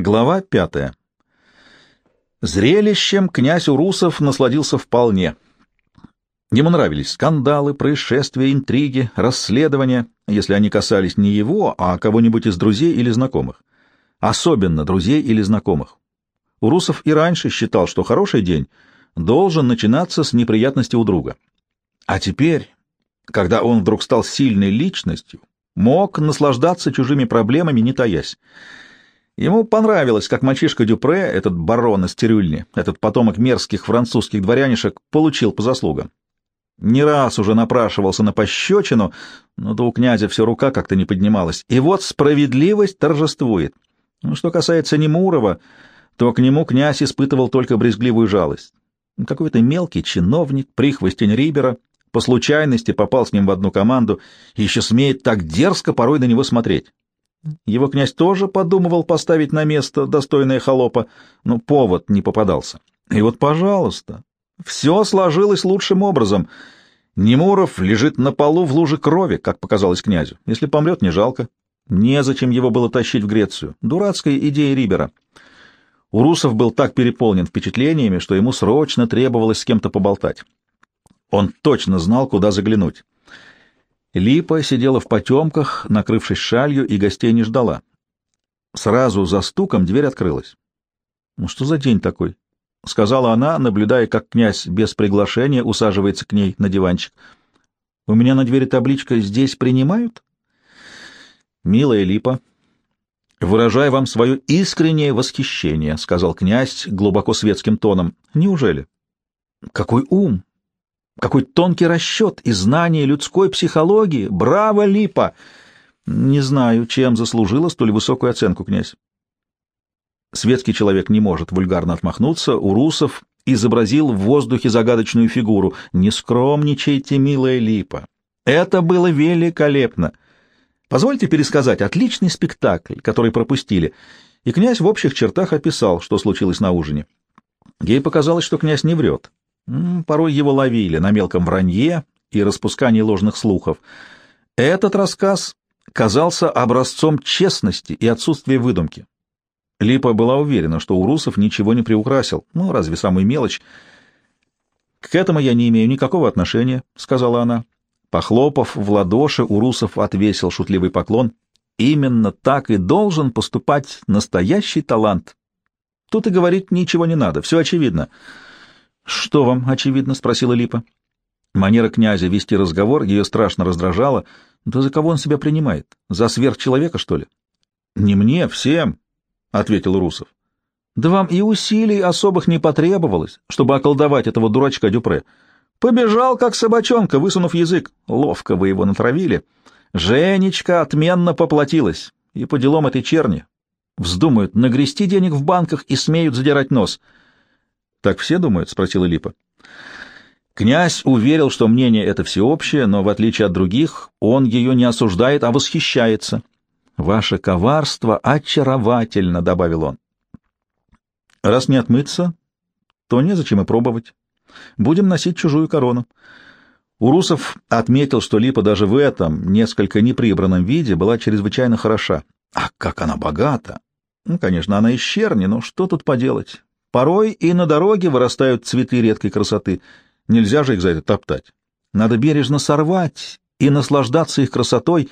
Глава пятая. Зрелищем князь Урусов насладился вполне. Ему нравились скандалы, происшествия, интриги, расследования, если они касались не его, а кого-нибудь из друзей или знакомых. Особенно друзей или знакомых. Урусов и раньше считал, что хороший день должен начинаться с неприятности у друга. А теперь, когда он вдруг стал сильной личностью, мог наслаждаться чужими проблемами, не таясь. Ему понравилось, как мальчишка Дюпре, этот барон из Цирюльни, этот потомок мерзких французских дворянишек, получил по заслугам. Не раз уже напрашивался на пощечину, но до у князя все рука как-то не поднималась. И вот справедливость торжествует. Ну, что касается Немурова, то к нему князь испытывал только брезгливую жалость. Какой-то мелкий чиновник, прихвостень Рибера, по случайности попал с ним в одну команду и еще смеет так дерзко порой на него смотреть. Его князь тоже подумывал поставить на место достойное холопа, но повод не попадался. И вот, пожалуйста, все сложилось лучшим образом. Немуров лежит на полу в луже крови, как показалось князю. Если помрет, не жалко. Незачем его было тащить в Грецию. Дурацкая идея Рибера. Урусов был так переполнен впечатлениями, что ему срочно требовалось с кем-то поболтать. Он точно знал, куда заглянуть. Липа сидела в потемках, накрывшись шалью, и гостей не ждала. Сразу за стуком дверь открылась. «Ну что за день такой?» — сказала она, наблюдая, как князь без приглашения усаживается к ней на диванчик. «У меня на двери табличка «Здесь принимают?» «Милая Липа, выражаю вам свое искреннее восхищение», — сказал князь глубоко светским тоном. «Неужели?» «Какой ум! Какой тонкий расчет и знание людской психологии! Браво, Липа! Не знаю, чем заслужила столь высокую оценку, князь. Светский человек не может вульгарно отмахнуться, у русов изобразил в воздухе загадочную фигуру. «Не скромничайте, милая Липа! Это было великолепно! Позвольте пересказать отличный спектакль, который пропустили». И князь в общих чертах описал, что случилось на ужине. Ей показалось, что князь не врет. Порой его ловили на мелком вранье и распускании ложных слухов. Этот рассказ казался образцом честности и отсутствия выдумки. Липа была уверена, что Урусов ничего не приукрасил, ну, разве самую мелочь. «К этому я не имею никакого отношения», — сказала она. Похлопав в ладоши, Урусов отвесил шутливый поклон. «Именно так и должен поступать настоящий талант. Тут и говорить ничего не надо, все очевидно». «Что вам, очевидно?» — спросила Липа. Манера князя вести разговор ее страшно раздражала. «Да за кого он себя принимает? За сверхчеловека, что ли?» «Не мне, всем», — ответил Русов. «Да вам и усилий особых не потребовалось, чтобы околдовать этого дурачка Дюпре. Побежал, как собачонка, высунув язык. Ловко вы его натравили. Женечка отменно поплатилась. И по делам этой черни. Вздумают нагрести денег в банках и смеют задирать нос». Так все думают? — спросила Липа. Князь уверил, что мнение это всеобщее, но, в отличие от других, он ее не осуждает, а восхищается. «Ваше коварство очаровательно», — добавил он. «Раз не отмыться, то незачем и пробовать. Будем носить чужую корону». Урусов отметил, что Липа даже в этом несколько неприбранном виде была чрезвычайно хороша. А как она богата! Ну, конечно, она из но что тут поделать? Порой и на дороге вырастают цветы редкой красоты. Нельзя же их за это топтать. Надо бережно сорвать и наслаждаться их красотой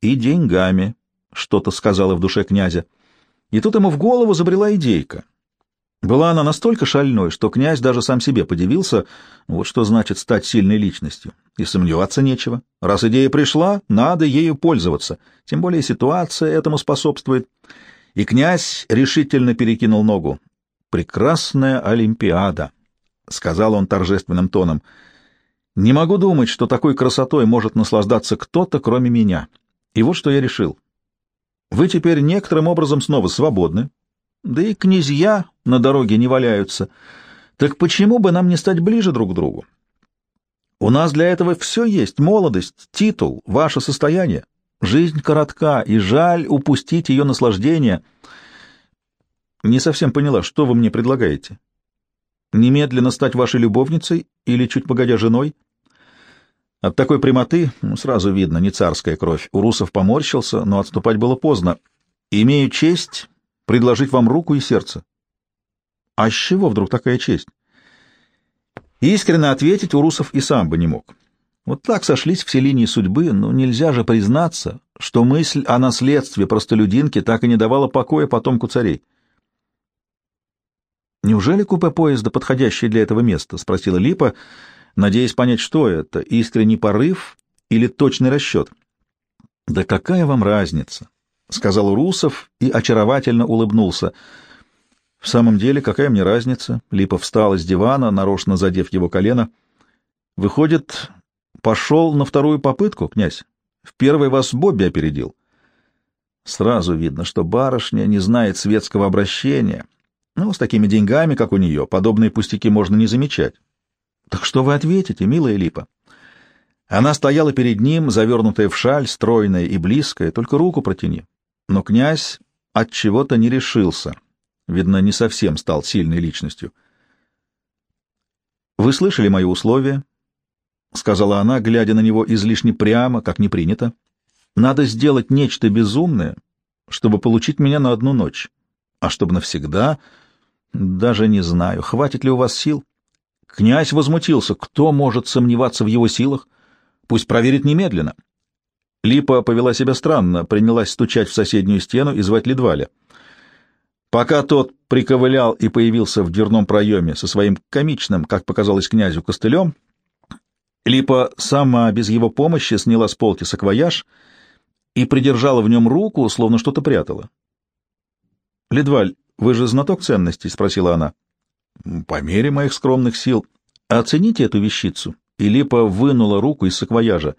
и деньгами, — что-то сказала в душе князя. И тут ему в голову забрела идейка. Была она настолько шальной, что князь даже сам себе подивился, вот что значит стать сильной личностью. И сомневаться нечего. Раз идея пришла, надо ею пользоваться. Тем более ситуация этому способствует. И князь решительно перекинул ногу прекрасная Олимпиада», — сказал он торжественным тоном. «Не могу думать, что такой красотой может наслаждаться кто-то, кроме меня. И вот что я решил. Вы теперь некоторым образом снова свободны, да и князья на дороге не валяются. Так почему бы нам не стать ближе друг к другу? У нас для этого все есть — молодость, титул, ваше состояние. Жизнь коротка, и жаль упустить ее наслаждение — не совсем поняла, что вы мне предлагаете. Немедленно стать вашей любовницей или чуть погодя женой? От такой прямоты ну, сразу видно, не царская кровь. Урусов поморщился, но отступать было поздно. Имею честь предложить вам руку и сердце. А с чего вдруг такая честь? Искренне ответить Урусов и сам бы не мог. Вот так сошлись все линии судьбы, но нельзя же признаться, что мысль о наследстве простолюдинки так и не давала покоя потомку царей. «Неужели купе поезда подходящее для этого места?» — спросила Липа, надеясь понять, что это — искренний порыв или точный расчет. «Да какая вам разница?» — сказал Урусов и очаровательно улыбнулся. «В самом деле, какая мне разница?» Липа встала с дивана, нарочно задев его колено. «Выходит, пошел на вторую попытку, князь? В первой вас Бобби опередил». Сразу видно, что барышня не знает светского обращения. Ну, с такими деньгами, как у нее, подобные пустяки можно не замечать. Так что вы ответите, милая Липа? Она стояла перед ним, завернутая в шаль, стройная и близкая, только руку протяни. Но князь от чего-то не решился. Видно, не совсем стал сильной личностью. «Вы слышали мои условия?» — сказала она, глядя на него излишне прямо, как не принято. «Надо сделать нечто безумное, чтобы получить меня на одну ночь. А чтобы навсегда, даже не знаю, хватит ли у вас сил. Князь возмутился. Кто может сомневаться в его силах? Пусть проверит немедленно. Липа повела себя странно, принялась стучать в соседнюю стену и звать Ледваля. Пока тот приковылял и появился в дверном проеме со своим комичным, как показалось князю, костылем, Липа сама без его помощи сняла с полки саквояж и придержала в нем руку, словно что-то прятала. — Ледваль, вы же знаток ценностей? — спросила она. — По мере моих скромных сил. Оцените эту вещицу. И Липа вынула руку из саквояжа.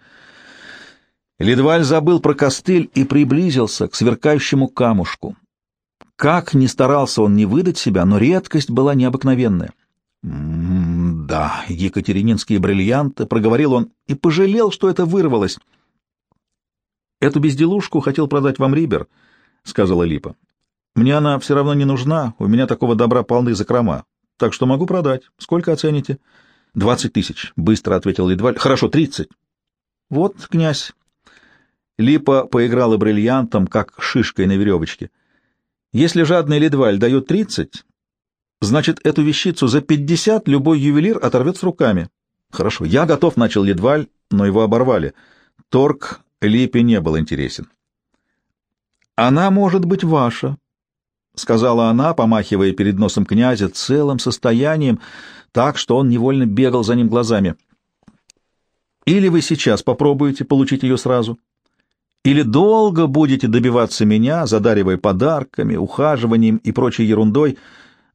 Ледваль забыл про костыль и приблизился к сверкающему камушку. Как ни старался он не выдать себя, но редкость была необыкновенная. «М-м, «Да, екатерининские бриллианты», — проговорил он и пожалел, что это вырвалось. «Эту безделушку хотел продать вам Рибер», — сказала Липа. Мне она все равно не нужна, у меня такого добра полны закрома. Так что могу продать. Сколько оцените? — Двадцать тысяч, — быстро ответил Ледваль. — Хорошо, тридцать. — Вот, князь. Липа поиграла бриллиантом, как шишкой на веревочке. Если жадный Ледваль дает тридцать, значит, эту вещицу за пятьдесят любой ювелир оторвет с руками. Хорошо, я готов, — начал Ледваль, но его оборвали. Торг Липе не был интересен. Она может быть ваша, — сказала она, помахивая перед носом князя целым состоянием, так что он невольно бегал за ним глазами. «Или вы сейчас попробуете получить ее сразу, или долго будете добиваться меня, задаривая подарками, ухаживанием и прочей ерундой,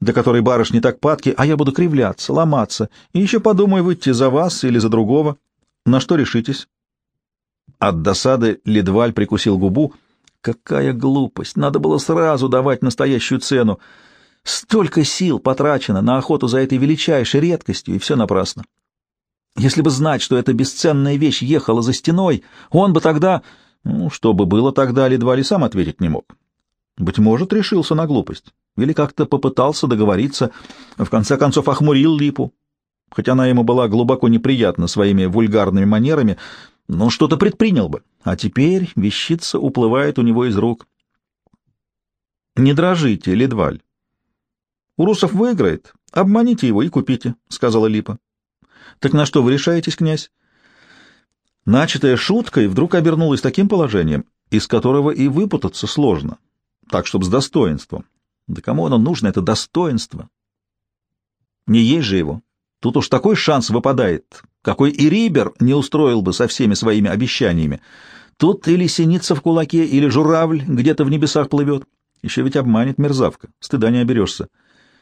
до которой барышни так падки, а я буду кривляться, ломаться, и еще подумаю выйти за вас или за другого. На что решитесь?» От досады Ледваль прикусил губу — Какая глупость! Надо было сразу давать настоящую цену. Столько сил потрачено на охоту за этой величайшей редкостью, и все напрасно. Если бы знать, что эта бесценная вещь ехала за стеной, он бы тогда... Ну, что бы было тогда, едва ли сам ответить не мог. Быть может, решился на глупость. Или как-то попытался договориться, в конце концов охмурил Липу. Хоть она ему была глубоко неприятна своими вульгарными манерами, но что-то предпринял бы. А теперь вещица уплывает у него из рук. Не дрожите, Ледваль. Урусов выиграет. Обманите его и купите, — сказала Липа. Так на что вы решаетесь, князь? Начатая шуткой вдруг обернулась таким положением, из которого и выпутаться сложно, так, чтобы с достоинством. Да кому оно нужно, это достоинство? Не есть же его. Тут уж такой шанс выпадает, какой и Рибер не устроил бы со всеми своими обещаниями. Тут или синица в кулаке, или журавль где-то в небесах плывет. Еще ведь обманет мерзавка, стыда не оберешься.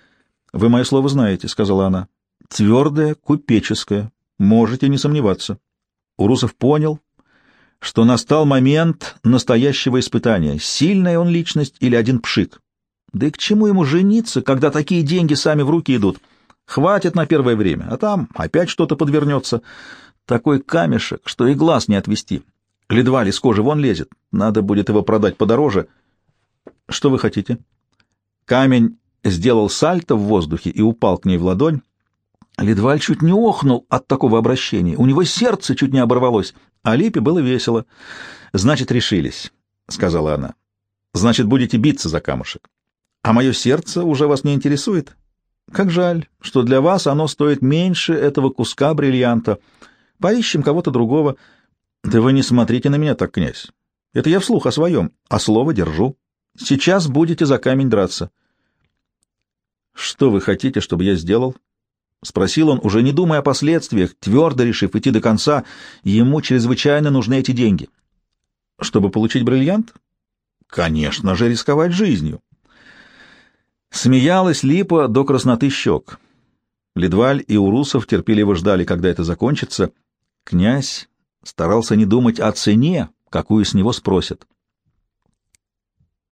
— Вы мое слово знаете, — сказала она. — Твердое, купеческое. Можете не сомневаться. Урусов понял, что настал момент настоящего испытания. Сильная он личность или один пшик. Да и к чему ему жениться, когда такие деньги сами в руки идут? — Хватит на первое время, а там опять что-то подвернется. Такой камешек, что и глаз не отвести. Ледваль из кожи вон лезет. Надо будет его продать подороже. Что вы хотите? Камень сделал сальто в воздухе и упал к ней в ладонь. Ледваль чуть не охнул от такого обращения. У него сердце чуть не оборвалось. А Липе было весело. «Значит, решились», — сказала она. «Значит, будете биться за камушек. А мое сердце уже вас не интересует? Как жаль, что для вас оно стоит меньше этого куска бриллианта. Поищем кого-то другого. Да вы не смотрите на меня так, князь. Это я вслух о своем, а слово держу. Сейчас будете за камень драться. Что вы хотите, чтобы я сделал? — спросил он, уже не думая о последствиях, твердо решив идти до конца. Ему чрезвычайно нужны эти деньги. Чтобы получить бриллиант? Конечно же, рисковать жизнью. Смеялась Липа до красноты щек. Ледваль и Урусов терпеливо ждали, когда это закончится. Князь старался не думать о цене, какую с него спросят.